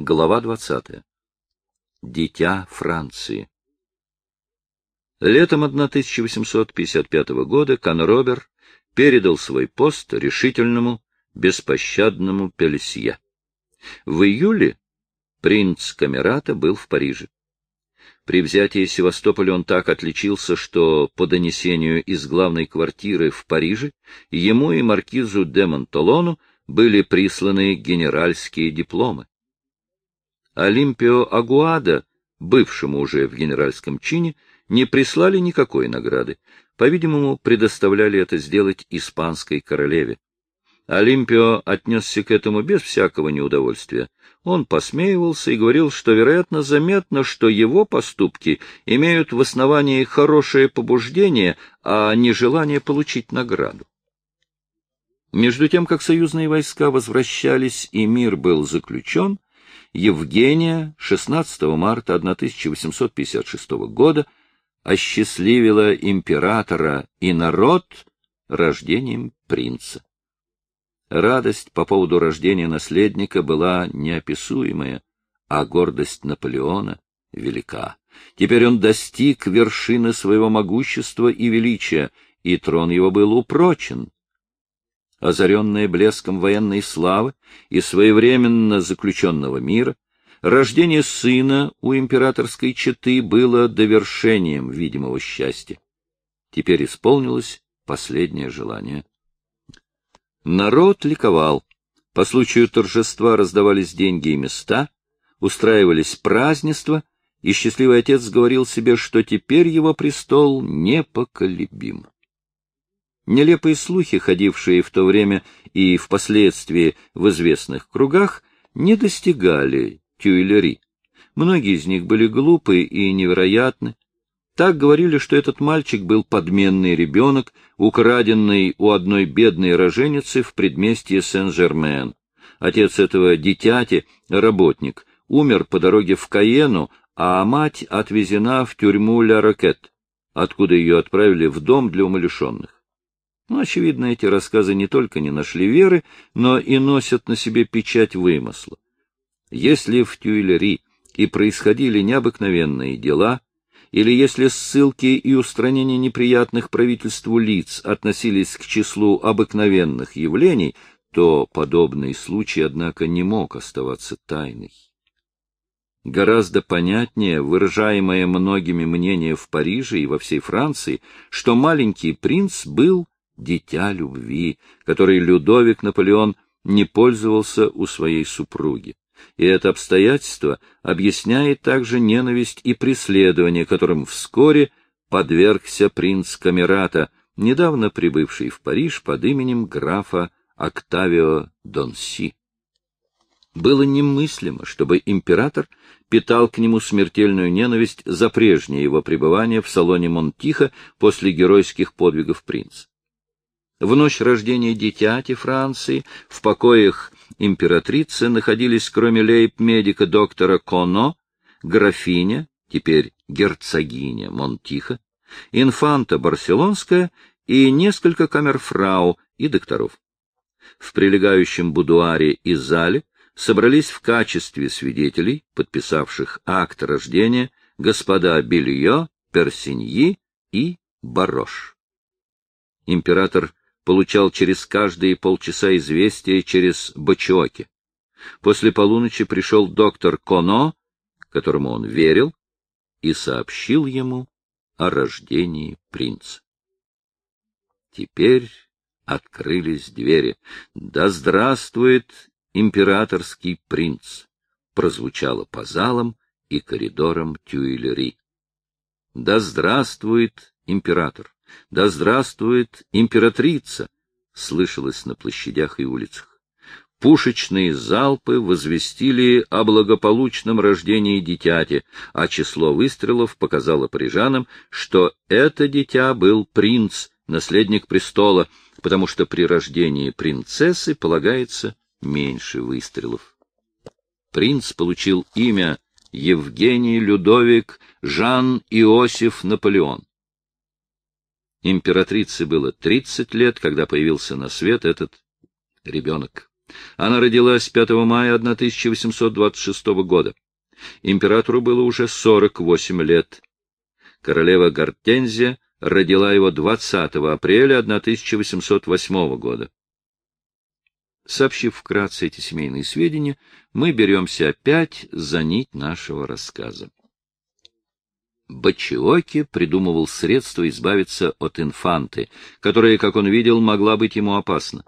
Глава 20. Дитя Франции. Летом 1855 года Конробер передал свой пост решительному, беспощадному Пелесье. В июле принц Камерата был в Париже. При взятии Севастополя он так отличился, что по донесению из главной квартиры в Париже ему и маркизу де Монтолону были присланы генеральские дипломы. Олимпио Агуада, бывшему уже в генеральском чине, не прислали никакой награды. По-видимому, предоставляли это сделать испанской королеве. Олимпио отнесся к этому без всякого неудовольствия. Он посмеивался и говорил, что, вероятно, заметно, что его поступки имеют в основании хорошее побуждение, а не желание получить награду. Между тем, как союзные войска возвращались и мир был заключен, Евгения 16 марта 1856 года осчастливила императора и народ рождением принца. Радость по поводу рождения наследника была неописуемая, а гордость Наполеона велика. Теперь он достиг вершины своего могущества и величия, и трон его был упрочен. Озаренная блеском военной славы и своевременно заключенного мира, рождение сына у императорской четы было довершением видимого счастья. Теперь исполнилось последнее желание Народ ликовал. По случаю торжества раздавались деньги и места, устраивались празднества, и счастливый отец говорил себе, что теперь его престол непоколебим. Нелепые слухи, ходившие в то время и впоследствии в известных кругах, не достигали Тюильри. Многие из них были глупы и невероятны, так говорили, что этот мальчик был подменный ребенок, украденный у одной бедной роженицы в предместье Сен-Жермен. Отец этого дитяти, работник, умер по дороге в Каену, а мать отвезена в тюрьму Ля Рокет, откуда ее отправили в дом для умалишенных. Ну, очевидно, эти рассказы не только не нашли веры, но и носят на себе печать вымысла. Если в Тюильри и происходили необыкновенные дела, или если ссылки и устранение неприятных правительству лиц относились к числу обыкновенных явлений, то подобный случай, однако, не мог оставаться тайной. Гораздо понятнее выражаемое многими мнение в Париже и во всей Франции, что маленький принц был дитя любви, которой Людовик Наполеон не пользовался у своей супруги и это обстоятельство объясняет также ненависть и преследование, которым вскоре подвергся принц Камерата, недавно прибывший в Париж под именем графа Октавио Донси. Было немыслимо, чтобы император питал к нему смертельную ненависть за прежнее его пребывание в салоне Монтиха после геройских подвигов принца. В ночь рождения дитяти Франции в покоях императрицы находились, кроме лейб-медика доктора Коно, графиня, теперь герцогиня Монтиха, инфанта Барселонская и несколько камерфрау и докторов. В прилегающем будуаре и зале собрались в качестве свидетелей, подписавших акт рождения, господа Белье, Персиньи и Барош. Император получал через каждые полчаса известия через Бачоки. После полуночи пришел доктор Коно, которому он верил, и сообщил ему о рождении принца. Теперь открылись двери. «Да здравствует императорский принц!» прозвучало по залам и коридорам Тюильри. «Да здравствует император!» Да здравствует императрица! слышалось на площадях и улицах. Пушечные залпы возвестили о благополучном рождении дитяти, а число выстрелов показало парижанам, что это дитя был принц, наследник престола, потому что при рождении принцессы полагается меньше выстрелов. Принц получил имя Евгений Людовик Жан Иосиф Наполеон. Императрице было 30 лет, когда появился на свет этот ребенок. Она родилась 5 мая 1826 года. Императору было уже 48 лет. Королева Гортензия родила его 20 апреля 1808 года. Сообщив вкратце эти семейные сведения, мы беремся опять за нить нашего рассказа. Бачиоки придумывал средства избавиться от инфанты, которая, как он видел, могла быть ему опасна.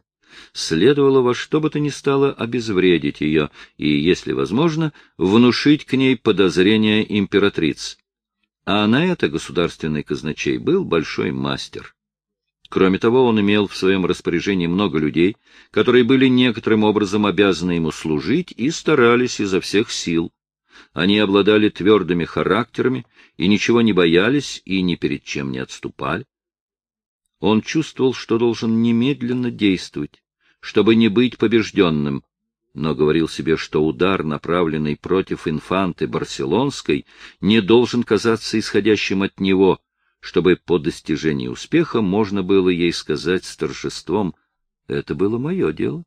Следовало во что бы то ни стало обезвредить ее и, если возможно, внушить к ней подозрения императриц. А на это государственный казначей был большой мастер. Кроме того, он имел в своем распоряжении много людей, которые были некоторым образом обязаны ему служить и старались изо всех сил. Они обладали твердыми характерами и ничего не боялись и ни перед чем не отступали. Он чувствовал, что должен немедленно действовать, чтобы не быть побежденным, но говорил себе, что удар, направленный против инфанты Барселонской, не должен казаться исходящим от него, чтобы по достижении успеха можно было ей сказать с торжеством «Это было мое дело.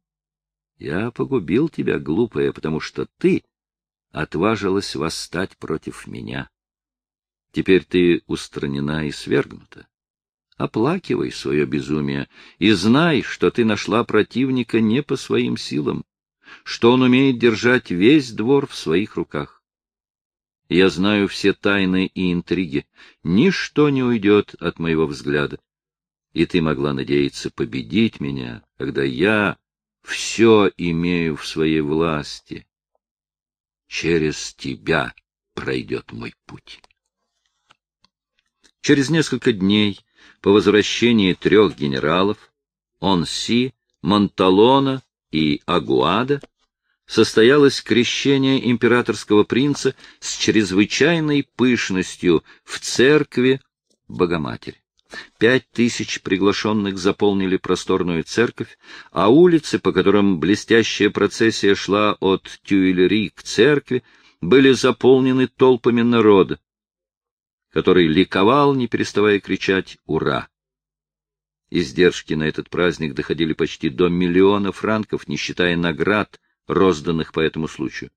Я погубил тебя, глупая, потому что ты отважилась восстать против меня. Теперь ты устранена и свергнута. Оплакивай свое безумие и знай, что ты нашла противника не по своим силам, что он умеет держать весь двор в своих руках. Я знаю все тайны и интриги. Ничто не уйдет от моего взгляда. И ты могла надеяться победить меня, когда я все имею в своей власти. Через тебя пройдет мой путь. Через несколько дней, по возвращении трех генералов, Онси, Монталона и Агуада, состоялось крещение императорского принца с чрезвычайной пышностью в церкви Богоматери. Пять тысяч приглашенных заполнили просторную церковь, а улицы, по которым блестящая процессия шла от Тюильри к церкви, были заполнены толпами народа, который ликовал, не переставая кричать «Ура!». Издержки на этот праздник доходили почти до миллиона франков, не считая наград, розданных по этому случаю.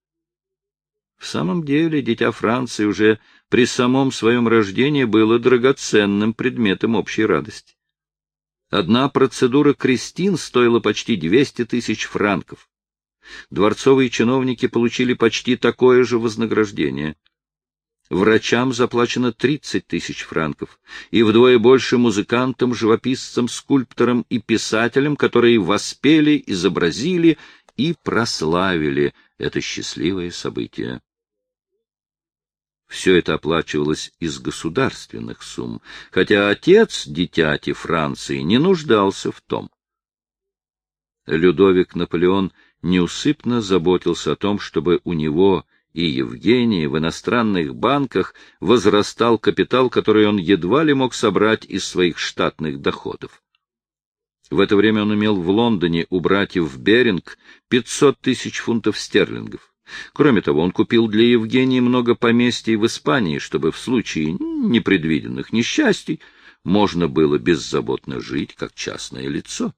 В самом деле, дитя Франции уже при самом своем рождении было драгоценным предметом общей радости. Одна процедура крестин стоила почти 200 тысяч франков. Дворцовые чиновники получили почти такое же вознаграждение. Врачам заплачено 30 тысяч франков, и вдвое больше музыкантам, живописцам, скульпторам и писателям, которые воспели, изобразили и прославили это счастливое событие. Все это оплачивалось из государственных сумм, хотя отец дитяти Франции не нуждался в том. Людовик Наполеон неусыпно заботился о том, чтобы у него и Евгении в иностранных банках возрастал капитал, который он едва ли мог собрать из своих штатных доходов. В это время он имел в Лондоне у братьев Беринг 500 тысяч фунтов стерлингов. Кроме того, он купил для Евгении много поместий в Испании, чтобы в случае непредвиденных несчастий можно было беззаботно жить, как частное лицо.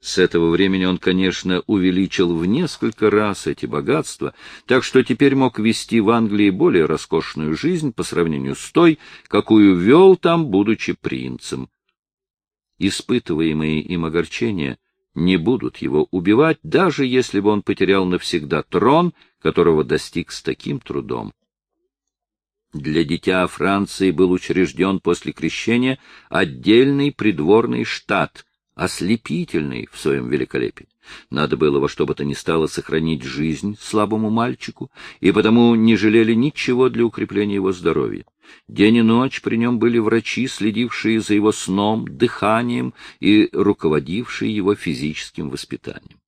С этого времени он, конечно, увеличил в несколько раз эти богатства, так что теперь мог вести в Англии более роскошную жизнь по сравнению с той, какую вел там, будучи принцем испытываемые им огорчения не будут его убивать, даже если бы он потерял навсегда трон, которого достиг с таким трудом. Для дитя Франции был учрежден после крещения отдельный придворный штат, ослепительный в своем великолепии. Надо было во что бы то ни стало сохранить жизнь слабому мальчику, и потому не жалели ничего для укрепления его здоровья. День и ночь при нем были врачи, следившие за его сном, дыханием и руководившие его физическим воспитанием.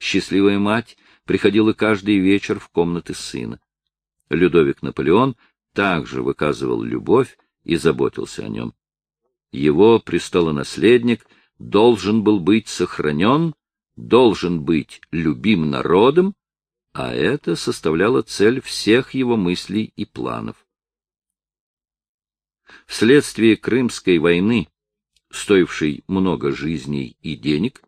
Счастливая мать приходила каждый вечер в комнаты сына. Людовик Наполеон также выказывал любовь и заботился о нем. Его престолонаследник должен был быть сохранен, должен быть любим народом, а это составляло цель всех его мыслей и планов. Вследствие Крымской войны, стоившей много жизней и денег,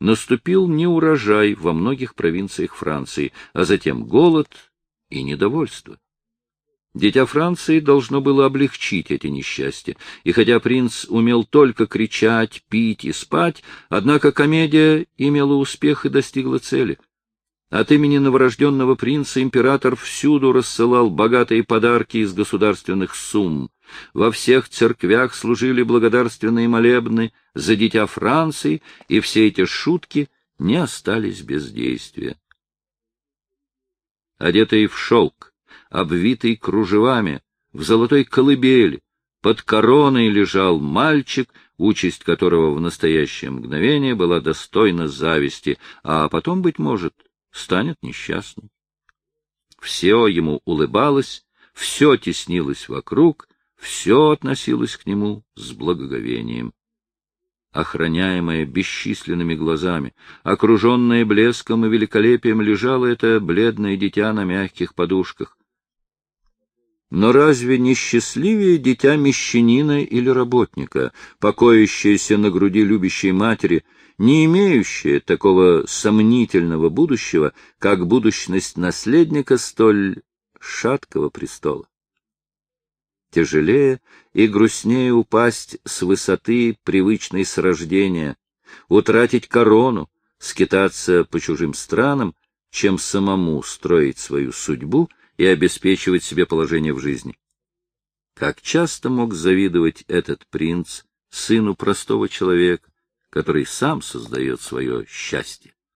наступил неурожай во многих провинциях Франции, а затем голод и недовольство. Дитя Франции должно было облегчить эти несчастья, и хотя принц умел только кричать, пить и спать, однако комедия имела успех и достигла цели. От имени новорожденного принца император всюду рассылал богатые подарки из государственных сумм. Во всех церквях служили благодарственные молебны за дитя Франции, и все эти шутки не остались без действия. Одетый в шелк, обвитый кружевами, в золотой колыбели, под короной лежал мальчик, участь которого в настоящее мгновение была достойна зависти, а потом, быть может, станет несчастным. Все ему улыбалось, все теснилось вокруг, все относилось к нему с благоговением. Охраняемая бесчисленными глазами, окруженная блеском и великолепием, лежало это бледное дитя на мягких подушках. Но разве не счастливее дитя мещанина или работника, покоящееся на груди любящей матери, не имеющее такого сомнительного будущего, как будущность наследника столь шаткого престола? Тяжелее и грустнее упасть с высоты, привычной с рождения, утратить корону, скитаться по чужим странам, чем самому строить свою судьбу и обеспечивать себе положение в жизни. Как часто мог завидовать этот принц сыну простого человека, который сам создает свое счастье?